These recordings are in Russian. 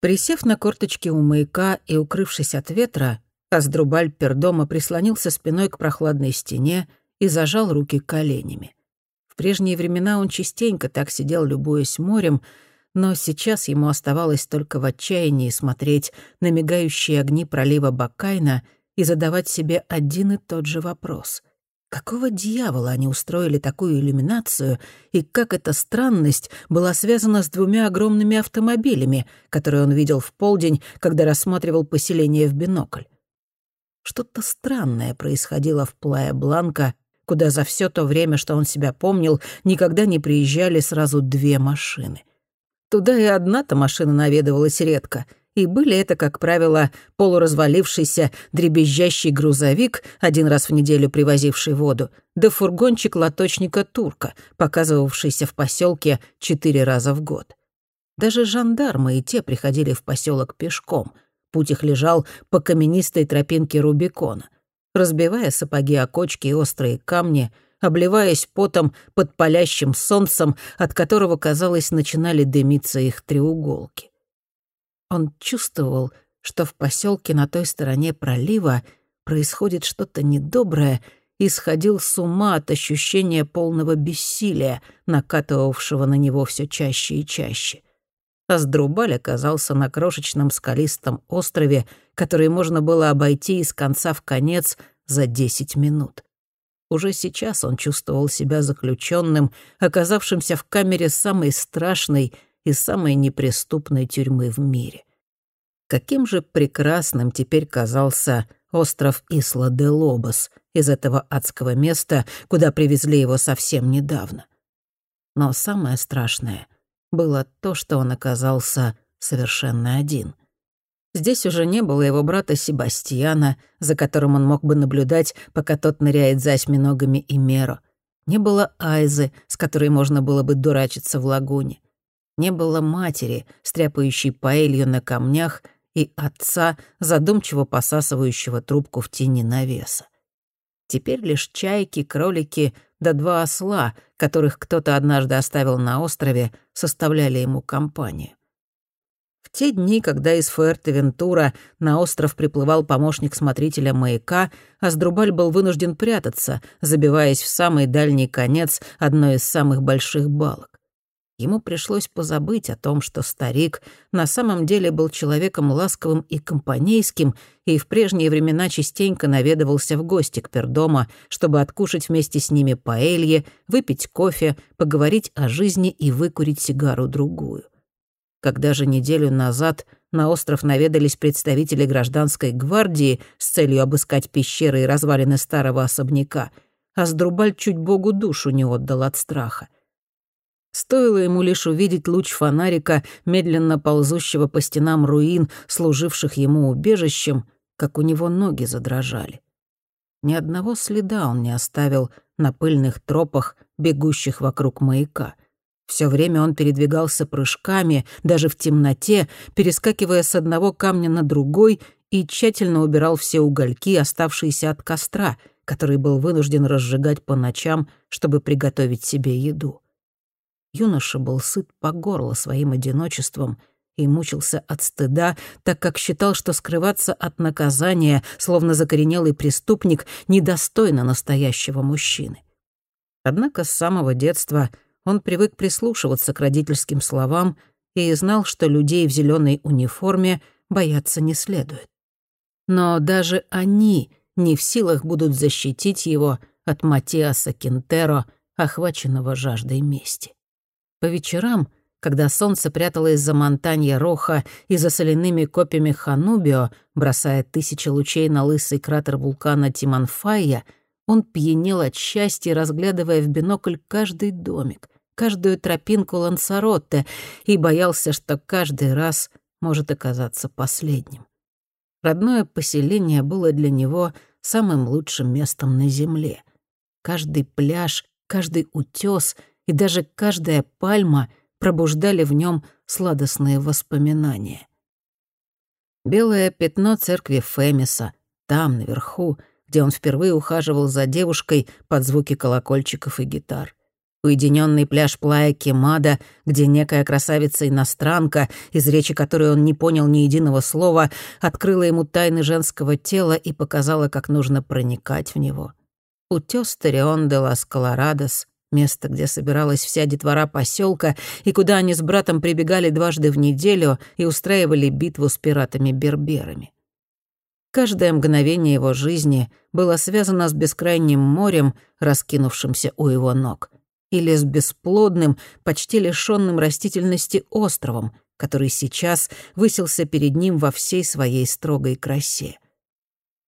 Присев на корточки у маяка и укрывшись от ветра, Аздрубаль Пердома прислонился спиной к прохладной стене и зажал руки коленями. В прежние времена он частенько так сидел, любуясь морем, но сейчас ему оставалось только в отчаянии смотреть на мигающие огни пролива Бакайна и задавать себе один и тот же вопрос. Какого дьявола они устроили такую иллюминацию, и как эта странность была связана с двумя огромными автомобилями, которые он видел в полдень, когда рассматривал поселение в бинокль? Что-то странное происходило в Плая-Бланка, куда за все то время, что он себя помнил, никогда не приезжали сразу две машины. Туда и одна-то машина наведывалась редко — и были это, как правило, полуразвалившийся дребезжащий грузовик, один раз в неделю привозивший воду, да фургончик лоточника «Турка», показывавшийся в поселке четыре раза в год. Даже жандармы и те приходили в поселок пешком. Путь их лежал по каменистой тропинке Рубикона. Разбивая сапоги о кочки и острые камни, обливаясь потом под палящим солнцем, от которого, казалось, начинали дымиться их треуголки. Он чувствовал, что в поселке на той стороне пролива происходит что-то недоброе и сходил с ума от ощущения полного бессилия, накатывавшего на него все чаще и чаще. Аздрубаль оказался на крошечном скалистом острове, который можно было обойти из конца в конец за десять минут. Уже сейчас он чувствовал себя заключенным, оказавшимся в камере самой страшной и самой неприступной тюрьмы в мире. Каким же прекрасным теперь казался остров Исла-де-Лобос из этого адского места, куда привезли его совсем недавно. Но самое страшное было то, что он оказался совершенно один. Здесь уже не было его брата Себастьяна, за которым он мог бы наблюдать, пока тот ныряет за осьминогами и Меро. Не было Айзы, с которой можно было бы дурачиться в лагуне. Не было матери, стряпающей паэлью на камнях, и отца, задумчиво посасывающего трубку в тени навеса. Теперь лишь чайки, кролики да два осла, которых кто-то однажды оставил на острове, составляли ему компанию. В те дни, когда из Фуэрте-Вентура на остров приплывал помощник смотрителя маяка, Аздрубаль был вынужден прятаться, забиваясь в самый дальний конец одной из самых больших балок. Ему пришлось позабыть о том, что старик на самом деле был человеком ласковым и компанейским и в прежние времена частенько наведывался в гости к Пердома, чтобы откушать вместе с ними паэлье, выпить кофе, поговорить о жизни и выкурить сигару-другую. Когда же неделю назад на остров наведались представители гражданской гвардии с целью обыскать пещеры и развалины старого особняка, Аздрубаль чуть богу душу не отдал от страха — Стоило ему лишь увидеть луч фонарика, медленно ползущего по стенам руин, служивших ему убежищем, как у него ноги задрожали. Ни одного следа он не оставил на пыльных тропах, бегущих вокруг маяка. Все время он передвигался прыжками, даже в темноте, перескакивая с одного камня на другой и тщательно убирал все угольки, оставшиеся от костра, который был вынужден разжигать по ночам, чтобы приготовить себе еду. Юноша был сыт по горло своим одиночеством и мучился от стыда, так как считал, что скрываться от наказания, словно закоренелый преступник, недостойно настоящего мужчины. Однако с самого детства он привык прислушиваться к родительским словам и знал, что людей в зеленой униформе бояться не следует. Но даже они не в силах будут защитить его от Матиаса Кентеро, охваченного жаждой мести. По вечерам, когда солнце пряталось за монтанья Роха и за соляными копьями Ханубио, бросая тысячи лучей на лысый кратер вулкана Тиманфайя, он пьянел от счастья, разглядывая в бинокль каждый домик, каждую тропинку Лансаротте и боялся, что каждый раз может оказаться последним. Родное поселение было для него самым лучшим местом на земле. Каждый пляж, каждый утес — и даже каждая пальма пробуждали в нем сладостные воспоминания. Белое пятно церкви Фемиса, там, наверху, где он впервые ухаживал за девушкой под звуки колокольчиков и гитар. Уединенный пляж Плая Кемада, где некая красавица-иностранка, из речи которой он не понял ни единого слова, открыла ему тайны женского тела и показала, как нужно проникать в него. Утёс Тарион де лас Колорадос, место, где собиралась вся детвора поселка и куда они с братом прибегали дважды в неделю и устраивали битву с пиратами-берберами. Каждое мгновение его жизни было связано с бескрайним морем, раскинувшимся у его ног, или с бесплодным, почти лишённым растительности островом, который сейчас высился перед ним во всей своей строгой красе.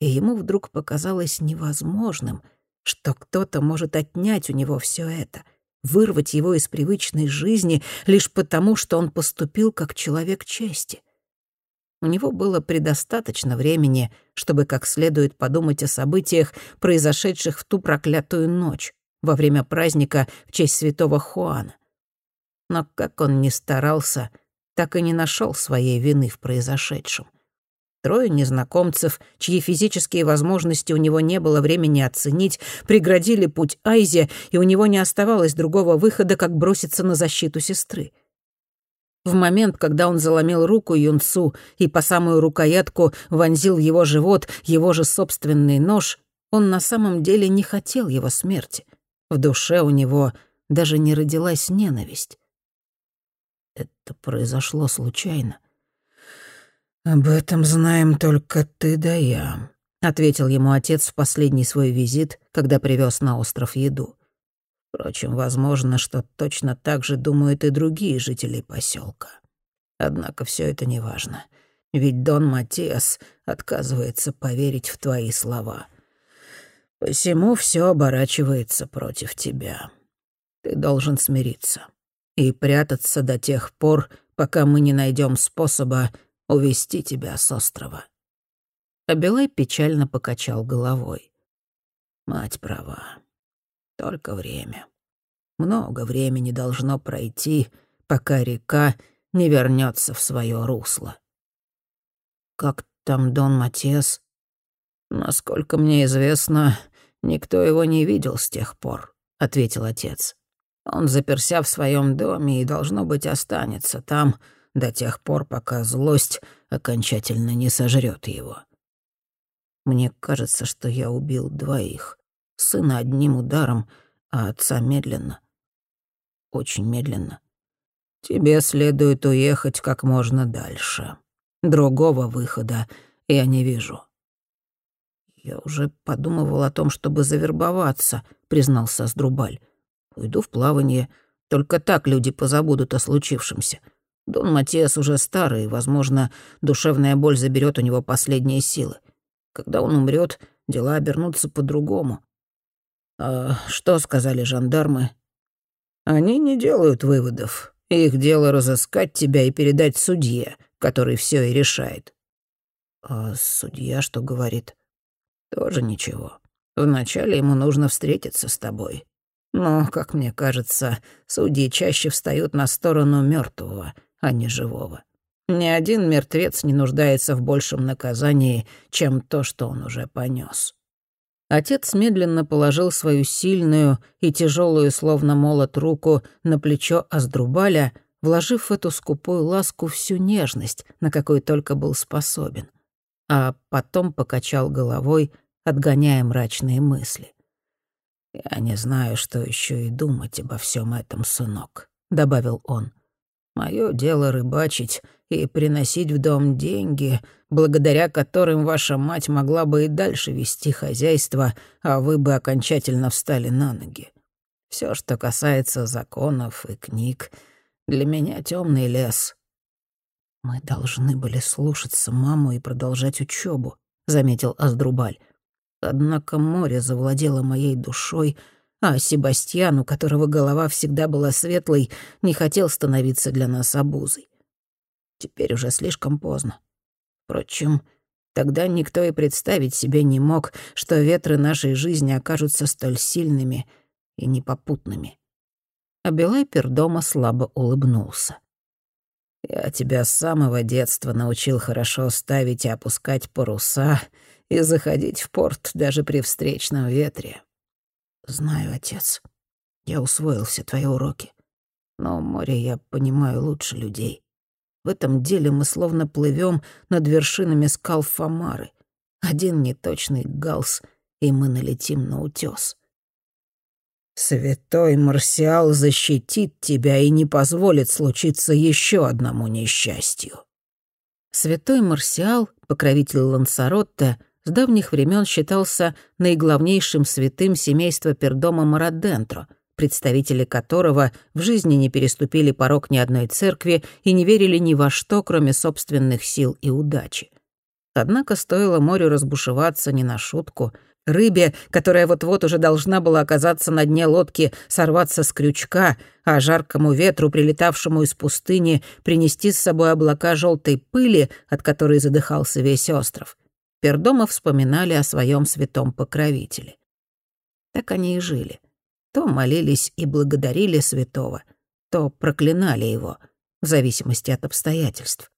И ему вдруг показалось невозможным — что кто-то может отнять у него все это, вырвать его из привычной жизни лишь потому, что он поступил как человек чести. У него было предостаточно времени, чтобы как следует подумать о событиях, произошедших в ту проклятую ночь, во время праздника в честь святого Хуана. Но как он ни старался, так и не нашел своей вины в произошедшем. Трое незнакомцев, чьи физические возможности у него не было времени оценить, преградили путь Айзе, и у него не оставалось другого выхода, как броситься на защиту сестры. В момент, когда он заломил руку Юнцу и по самую рукоятку вонзил его живот его же собственный нож, он на самом деле не хотел его смерти. В душе у него даже не родилась ненависть. Это произошло случайно. «Об этом знаем только ты да я», — ответил ему отец в последний свой визит, когда привез на остров еду. Впрочем, возможно, что точно так же думают и другие жители поселка. Однако все это не важно, ведь Дон Матиас отказывается поверить в твои слова. Посему все оборачивается против тебя. Ты должен смириться и прятаться до тех пор, пока мы не найдем способа увести тебя с острова». Абилай печально покачал головой. «Мать права. Только время. Много времени должно пройти, пока река не вернется в свое русло». «Как там Дон Матес?» «Насколько мне известно, никто его не видел с тех пор», — ответил отец. «Он заперся в своем доме и, должно быть, останется там, до тех пор, пока злость окончательно не сожрет его. Мне кажется, что я убил двоих. Сына одним ударом, а отца медленно. Очень медленно. Тебе следует уехать как можно дальше. Другого выхода я не вижу. Я уже подумывал о том, чтобы завербоваться, признался Сдрубаль. Уйду в плавание. Только так люди позабудут о случившемся. Дон Матиас уже старый, и, возможно, душевная боль заберет у него последние силы. Когда он умрет, дела обернутся по-другому. А что сказали жандармы? Они не делают выводов. Их дело разыскать тебя и передать судье, который все и решает. А судья что говорит? Тоже ничего. Вначале ему нужно встретиться с тобой. Но, как мне кажется, судьи чаще встают на сторону мертвого а не живого. Ни один мертвец не нуждается в большем наказании, чем то, что он уже понес. Отец медленно положил свою сильную и тяжелую, словно молот, руку на плечо Аздрубаля, вложив в эту скупую ласку всю нежность, на какой только был способен, а потом покачал головой, отгоняя мрачные мысли. «Я не знаю, что еще и думать обо всем этом, сынок», — добавил он. Мое дело рыбачить и приносить в дом деньги, благодаря которым ваша мать могла бы и дальше вести хозяйство, а вы бы окончательно встали на ноги. Все, что касается законов и книг, для меня темный лес. Мы должны были слушаться маму и продолжать учебу, заметил Аздрубаль. Однако море завладело моей душой — а Себастьян, у которого голова всегда была светлой, не хотел становиться для нас обузой. Теперь уже слишком поздно. Впрочем, тогда никто и представить себе не мог, что ветры нашей жизни окажутся столь сильными и непопутными. А Белайпер дома слабо улыбнулся. «Я тебя с самого детства научил хорошо ставить и опускать паруса и заходить в порт даже при встречном ветре. «Знаю, отец. Я усвоил все твои уроки. Но море я понимаю лучше людей. В этом деле мы словно плывем над вершинами скал Фомары. Один неточный галс, и мы налетим на утес. Святой Марсиал защитит тебя и не позволит случиться еще одному несчастью. Святой Марсиал, покровитель Лансаротта, с давних времен считался наиглавнейшим святым семейства Пердома Марадентро, представители которого в жизни не переступили порог ни одной церкви и не верили ни во что, кроме собственных сил и удачи. Однако стоило морю разбушеваться не на шутку — рыбе, которая вот-вот уже должна была оказаться на дне лодки, сорваться с крючка, а жаркому ветру, прилетавшему из пустыни, принести с собой облака желтой пыли, от которой задыхался весь остров. Пердома вспоминали о своем святом покровителе. Так они и жили. То молились и благодарили святого, то проклинали его, в зависимости от обстоятельств.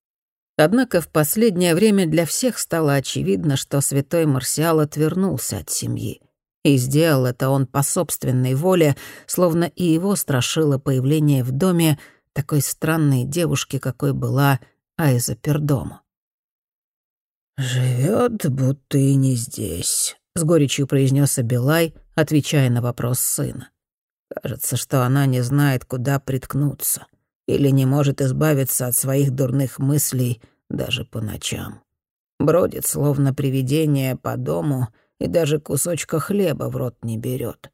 Однако в последнее время для всех стало очевидно, что святой Марсиал отвернулся от семьи. И сделал это он по собственной воле, словно и его страшило появление в доме такой странной девушки, какой была Айза Пердому. «Живёт, будто и не здесь», — с горечью произнес Абилай, отвечая на вопрос сына. «Кажется, что она не знает, куда приткнуться, или не может избавиться от своих дурных мыслей даже по ночам. Бродит, словно привидение, по дому и даже кусочка хлеба в рот не берет.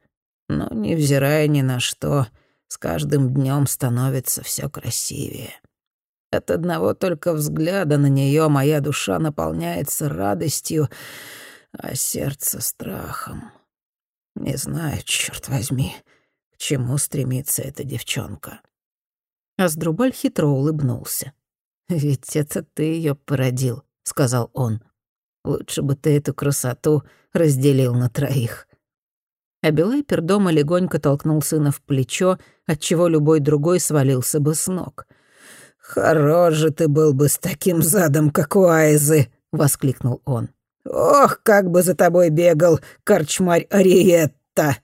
Но, невзирая ни на что, с каждым днем становится все красивее. От одного только взгляда на нее моя душа наполняется радостью, а сердце страхом. Не знаю, черт возьми, к чему стремится эта девчонка. Аздрубаль хитро улыбнулся. «Ведь это ты ее породил», — сказал он. «Лучше бы ты эту красоту разделил на троих». Абилай пердома легонько толкнул сына в плечо, отчего любой другой свалился бы с ног. «Хорош же ты был бы с таким задом, как у Айзы!» — воскликнул он. «Ох, как бы за тобой бегал корчмарь Ариетта!»